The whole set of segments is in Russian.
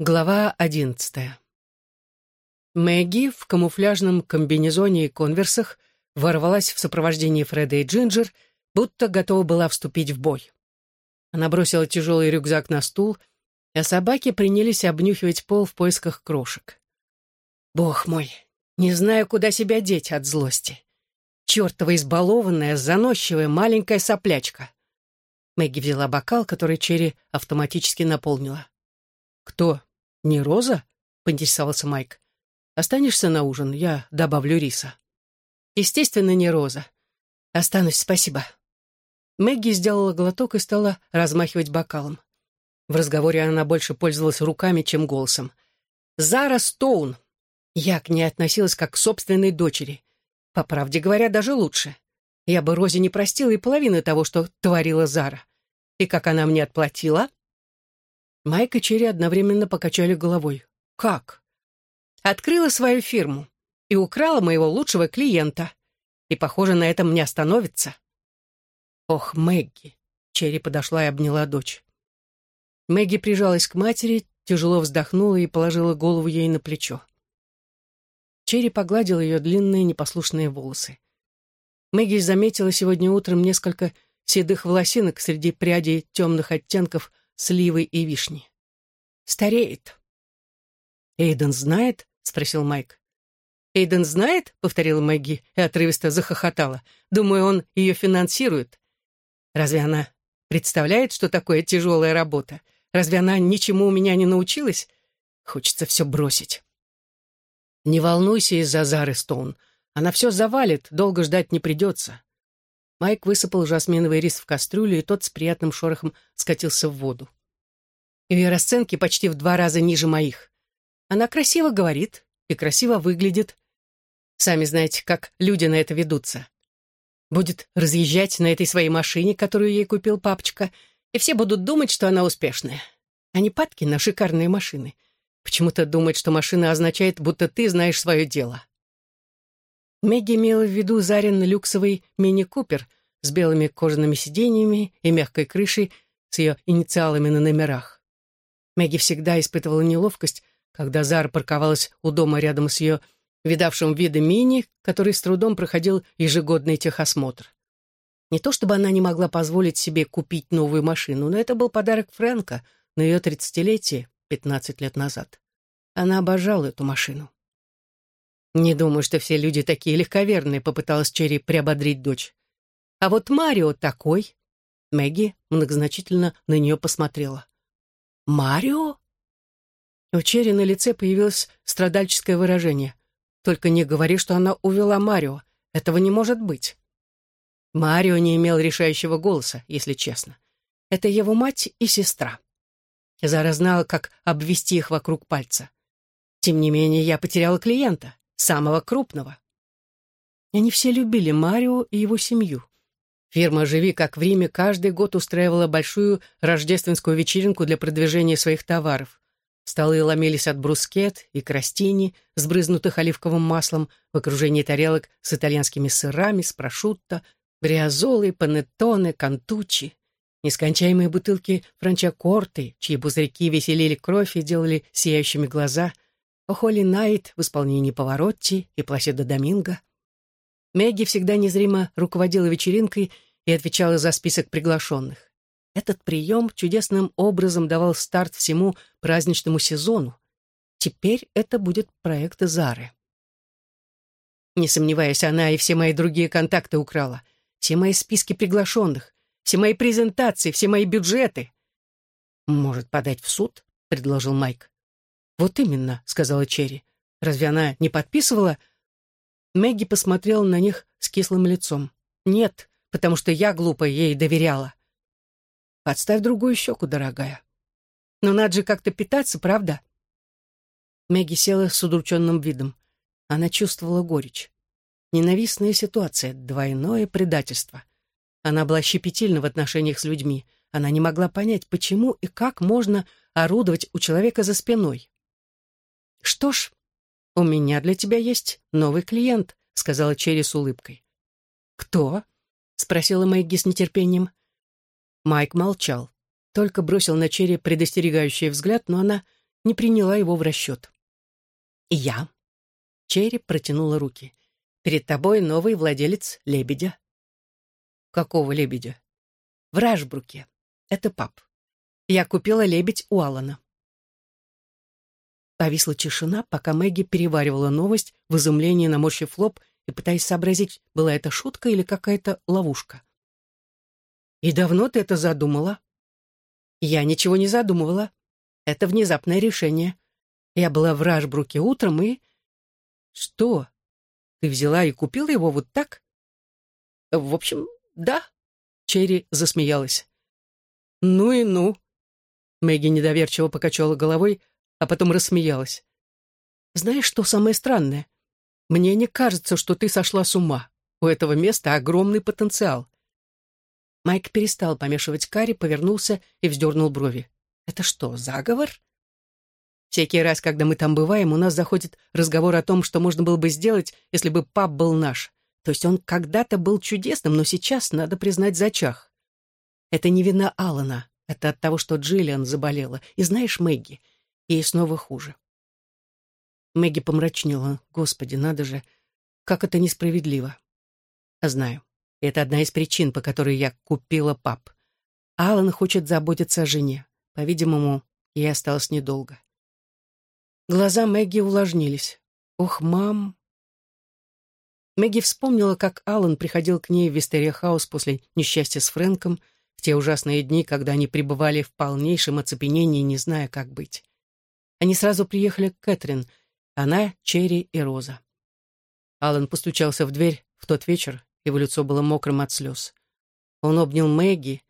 Глава одиннадцатая. Мэгги в камуфляжном комбинезоне и конверсах ворвалась в сопровождении Фреда и Джинджер, будто готова была вступить в бой. Она бросила тяжелый рюкзак на стул, а собаки принялись обнюхивать пол в поисках крошек. Бог мой, не знаю, куда себя деть от злости. Чертова избалованная, заносчивая маленькая соплячка. Мэгги взяла бокал, который Черри автоматически наполнила. «Кто?» «Не Роза?» — поинтересовался Майк. «Останешься на ужин? Я добавлю риса». «Естественно, не Роза. Останусь, спасибо». Мэгги сделала глоток и стала размахивать бокалом. В разговоре она больше пользовалась руками, чем голосом. «Зара Стоун!» Я к ней относилась как к собственной дочери. По правде говоря, даже лучше. Я бы Розе не простила и половины того, что творила Зара. И как она мне отплатила? Майк и Черри одновременно покачали головой. «Как?» «Открыла свою фирму и украла моего лучшего клиента. И, похоже, на этом не остановится». «Ох, Мэгги!» Черри подошла и обняла дочь. Мэгги прижалась к матери, тяжело вздохнула и положила голову ей на плечо. Черри погладил ее длинные непослушные волосы. Мэгги заметила сегодня утром несколько седых волосинок среди прядей темных оттенков сливы и вишни. Стареет. «Эйден знает?» — спросил Майк. «Эйден знает?» — повторила Мэгги и отрывисто захохотала. «Думаю, он ее финансирует. Разве она представляет, что такое тяжелая работа? Разве она ничему у меня не научилась? Хочется все бросить». «Не волнуйся из-за Зары Стоун. Она все завалит, долго ждать не придется. Майк высыпал жасминовый рис в кастрюлю, и тот с приятным шорохом скатился в воду. Ее расценки почти в два раза ниже моих. Она красиво говорит и красиво выглядит. Сами знаете, как люди на это ведутся. Будет разъезжать на этой своей машине, которую ей купил папочка, и все будут думать, что она успешная. Они падки на шикарные машины. Почему-то думать, что машина означает, будто ты знаешь свое дело. Мэгги имела в виду Зарин люксовый мини-купер с белыми кожаными сиденьями и мягкой крышей с ее инициалами на номерах. Мэгги всегда испытывала неловкость, когда Зара парковалась у дома рядом с ее видавшим виды мини, который с трудом проходил ежегодный техосмотр. Не то чтобы она не могла позволить себе купить новую машину, но это был подарок Фрэнка на ее тридцатилетие 15 лет назад. Она обожала эту машину. «Не думаю, что все люди такие легковерные», — попыталась Черри приободрить дочь. «А вот Марио такой». Мэгги многозначительно на нее посмотрела. «Марио?» У Черри на лице появилось страдальческое выражение. «Только не говори, что она увела Марио. Этого не может быть». Марио не имел решающего голоса, если честно. Это его мать и сестра. Зара знала, как обвести их вокруг пальца. Тем не менее, я потеряла клиента самого крупного. Они все любили Марио и его семью. Фирма «Живи как в Риме» каждый год устраивала большую рождественскую вечеринку для продвижения своих товаров. Столы ломились от брускет и крастини, сбрызнутых оливковым маслом, в окружении тарелок с итальянскими сырами, с прошутто, бриазолы, панеттоне, кантучи. Нескончаемые бутылки франчакорты, чьи пузырьки веселили кровь и делали сияющими глаза — Холли Найт в исполнении Поворотти и Пласида Доминго. Мэгги всегда незримо руководила вечеринкой и отвечала за список приглашенных. Этот прием чудесным образом давал старт всему праздничному сезону. Теперь это будет проект Зары. Не сомневаясь, она и все мои другие контакты украла. Все мои списки приглашенных, все мои презентации, все мои бюджеты. «Может, подать в суд?» — предложил Майк. «Вот именно», — сказала Черри. «Разве она не подписывала?» Мэгги посмотрела на них с кислым лицом. «Нет, потому что я глупо ей доверяла». «Подставь другую щеку, дорогая». «Но надо же как-то питаться, правда?» Мэгги села с удрученным видом. Она чувствовала горечь. Ненавистная ситуация, двойное предательство. Она была щепетильна в отношениях с людьми. Она не могла понять, почему и как можно орудовать у человека за спиной. «Что ж, у меня для тебя есть новый клиент», — сказала Черри с улыбкой. «Кто?» — спросила Мэгги с нетерпением. Майк молчал, только бросил на Черри предостерегающий взгляд, но она не приняла его в расчет. Я. Черри протянула руки. Перед тобой новый владелец лебедя. Какого лебедя? В Рашбруке. Это пап. Я купила лебедь у Алана. Повисла тишина, пока Мэгги переваривала новость, в изумлении наморщив лоб и пытаясь сообразить, была это шутка или какая-то ловушка. «И давно ты это задумала?» «Я ничего не задумывала. Это внезапное решение. Я была в Рашбруке утром и...» «Что? Ты взяла и купила его вот так?» «В общем, да», — Черри засмеялась. «Ну и ну». Мэгги недоверчиво покачала головой, а потом рассмеялась. «Знаешь, что самое странное? Мне не кажется, что ты сошла с ума. У этого места огромный потенциал». Майк перестал помешивать карри, повернулся и вздернул брови. «Это что, заговор?» Всякий раз, когда мы там бываем, у нас заходит разговор о том, что можно было бы сделать, если бы пап был наш. То есть он когда-то был чудесным, но сейчас, надо признать, зачах. Это не вина Алана, это от того, что Джиллиан заболела. И знаешь, Мэгги, Ей снова хуже. Мэгги помрачнела. Господи, надо же, как это несправедливо. Знаю. Это одна из причин, по которой я купила пап. Алан хочет заботиться о жене. По-видимому, ей осталось недолго. Глаза Мэгги увлажнились. Ох, мам. Мэгги вспомнила, как Алан приходил к ней в Вистерия Хаус после несчастья с Фрэнком в те ужасные дни, когда они пребывали в полнейшем оцепенении, не зная, как быть. Они сразу приехали к Кэтрин. Она, Черри и Роза. Алан постучался в дверь в тот вечер, его лицо было мокрым от слез. Он обнял Мэгги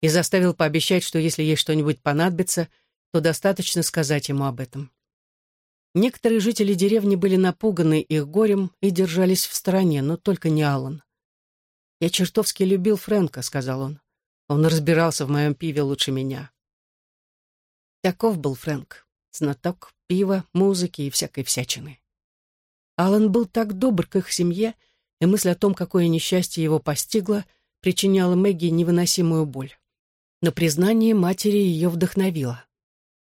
и заставил пообещать, что если ей что-нибудь понадобится, то достаточно сказать ему об этом. Некоторые жители деревни были напуганы их горем и держались в стороне, но только не Алан. «Я чертовски любил Фрэнка», — сказал он. «Он разбирался в моем пиве лучше меня». Таков был Фрэнк знаток пива, музыки и всякой всячины. Алан был так добр к их семье, и мысль о том, какое несчастье его постигло, причиняла Мэгги невыносимую боль. Но признание матери ее вдохновило.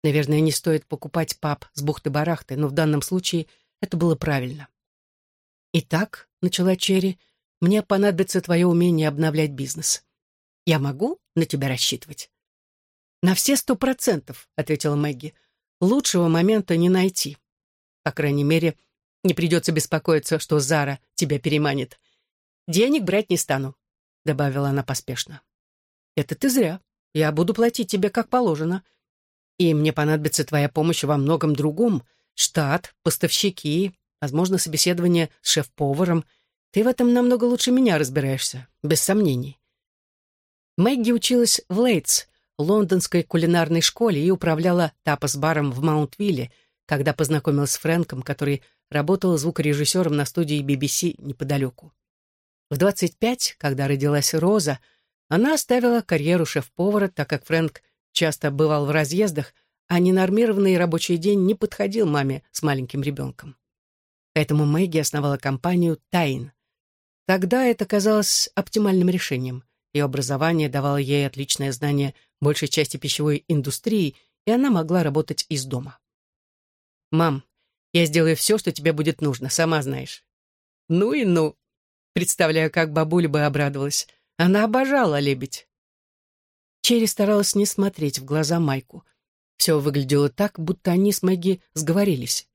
Наверное, не стоит покупать пап с бухты-барахты, но в данном случае это было правильно. «Итак», — начала Черри, — «мне понадобится твое умение обновлять бизнес. Я могу на тебя рассчитывать?» «На все сто процентов», — ответила Мэгги лучшего момента не найти. По крайней мере, не придется беспокоиться, что Зара тебя переманит. Денег брать не стану, — добавила она поспешно. Это ты зря. Я буду платить тебе как положено. И мне понадобится твоя помощь во многом другом. Штат, поставщики, возможно, собеседование с шеф-поваром. Ты в этом намного лучше меня разбираешься, без сомнений. Мэгги училась в Лейтс, лондонской кулинарной школе и управляла тапос-баром в Маунтвилле, когда познакомилась с Фрэнком, который работал звукорежиссером на студии BBC неподалеку. В 25, когда родилась Роза, она оставила карьеру шеф-повара, так как Фрэнк часто бывал в разъездах, а ненормированный рабочий день не подходил маме с маленьким ребенком. Поэтому Мэгги основала компанию «Тайн». Тогда это казалось оптимальным решением. Ее образование давало ей отличное знание большей части пищевой индустрии, и она могла работать из дома. «Мам, я сделаю все, что тебе будет нужно, сама знаешь». «Ну и ну!» Представляю, как бабуля бы обрадовалась. Она обожала лебедь. Черри старалась не смотреть в глаза Майку. Все выглядело так, будто они с Мэгги сговорились.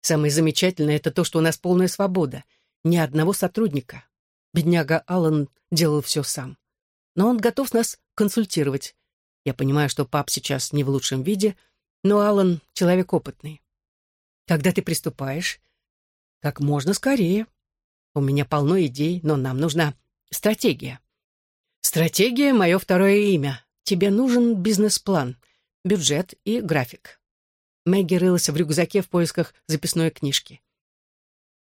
Самое замечательное — это то, что у нас полная свобода. Ни одного сотрудника. Бедняга Аллан делал все сам но он готов нас консультировать. Я понимаю, что пап сейчас не в лучшем виде, но Алан человек опытный. Когда ты приступаешь? Как можно скорее. У меня полно идей, но нам нужна стратегия. Стратегия — мое второе имя. Тебе нужен бизнес-план, бюджет и график. Мэгги рылась в рюкзаке в поисках записной книжки.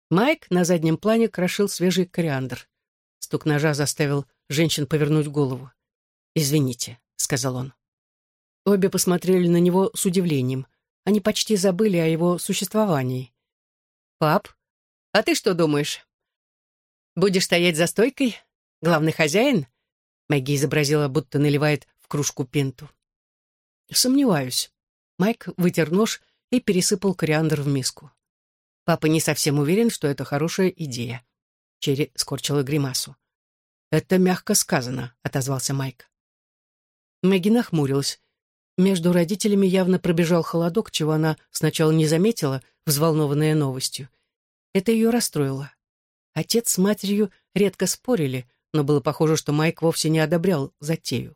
Майк на заднем плане крошил свежий кориандр. Стук ножа заставил женщин повернуть голову. «Извините», — сказал он. Обе посмотрели на него с удивлением. Они почти забыли о его существовании. «Пап, а ты что думаешь? Будешь стоять за стойкой? Главный хозяин?» Мэгги изобразила, будто наливает в кружку пинту. «Сомневаюсь. Майк вытер нож и пересыпал кориандр в миску. Папа не совсем уверен, что это хорошая идея. Черри скорчила гримасу. «Это мягко сказано», — отозвался Майк. Мэгги нахмурилась. Между родителями явно пробежал холодок, чего она сначала не заметила, взволнованная новостью. Это ее расстроило. Отец с матерью редко спорили, но было похоже, что Майк вовсе не одобрял затею.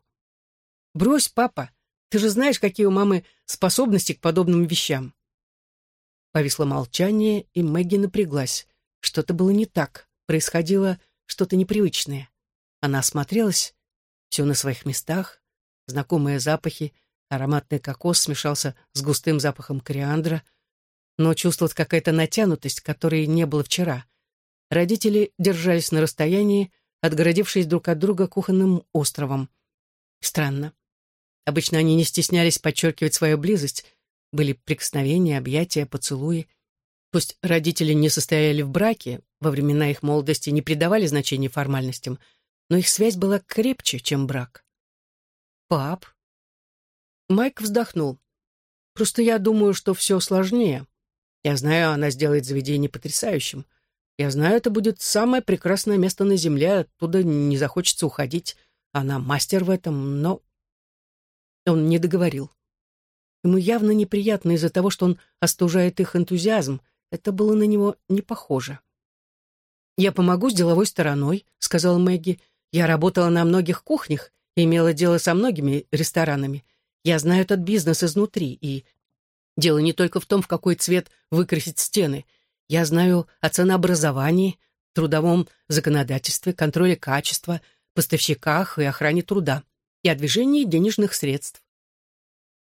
«Брось, папа, ты же знаешь, какие у мамы способности к подобным вещам». Повисло молчание, и Мэгги напряглась. Что-то было не так, происходило что-то непривычное. Она осмотрелась, все на своих местах, знакомые запахи, ароматный кокос смешался с густым запахом кориандра, но чувствовалась какая-то натянутость, которой не было вчера. Родители держались на расстоянии, отгородившись друг от друга кухонным островом. Странно. Обычно они не стеснялись подчеркивать свою близость, были прикосновения, объятия, поцелуи. Пусть родители не состояли в браке, во времена их молодости не придавали значения формальностям, но их связь была крепче, чем брак. «Пап?» Майк вздохнул. «Просто я думаю, что все сложнее. Я знаю, она сделает заведение потрясающим. Я знаю, это будет самое прекрасное место на земле, оттуда не захочется уходить. Она мастер в этом, но...» Он не договорил. Ему явно неприятно из-за того, что он остужает их энтузиазм. Это было на него не похоже. «Я помогу с деловой стороной», — сказала Мэгги. «Я работала на многих кухнях и имела дело со многими ресторанами. Я знаю этот бизнес изнутри, и дело не только в том, в какой цвет выкрасить стены. Я знаю о ценообразовании, трудовом законодательстве, контроле качества, поставщиках и охране труда, и о движении денежных средств.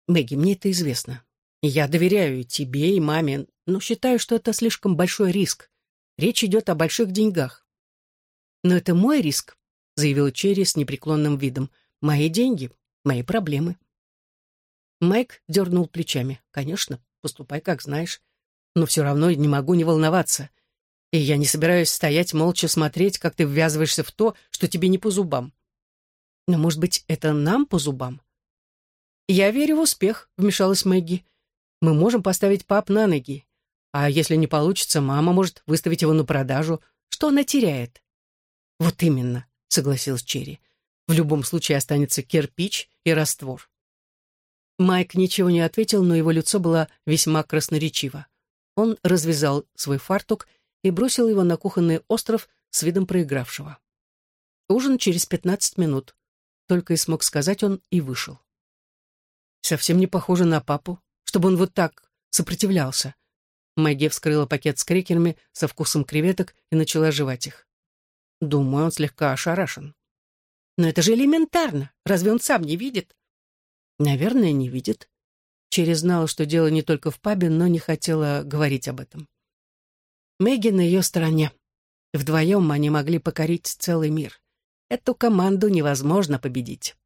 Мэгги, мне это известно. Я доверяю тебе и маме, но считаю, что это слишком большой риск. Речь идет о больших деньгах. Но это мой риск, заявил Черри с непреклонным видом. Мои деньги, мои проблемы. Майк дернул плечами. Конечно, поступай как знаешь. Но все равно не могу не волноваться. И я не собираюсь стоять молча смотреть, как ты ввязываешься в то, что тебе не по зубам. Но, может быть, это нам по зубам? «Я верю в успех», — вмешалась Мэгги. «Мы можем поставить пап на ноги. А если не получится, мама может выставить его на продажу. Что она теряет?» «Вот именно», — согласилась Черри. «В любом случае останется кирпич и раствор». Майк ничего не ответил, но его лицо было весьма красноречиво. Он развязал свой фартук и бросил его на кухонный остров с видом проигравшего. Ужин через пятнадцать минут. Только и смог сказать он и вышел. Совсем не похоже на папу, чтобы он вот так сопротивлялся. Мэгги вскрыла пакет с крекерами со вкусом креветок и начала жевать их. Думаю, он слегка ошарашен. Но это же элементарно. Разве он сам не видит? Наверное, не видит. Черри знала, что дело не только в пабе, но не хотела говорить об этом. Мэгги на ее стороне. Вдвоем они могли покорить целый мир. Эту команду невозможно победить.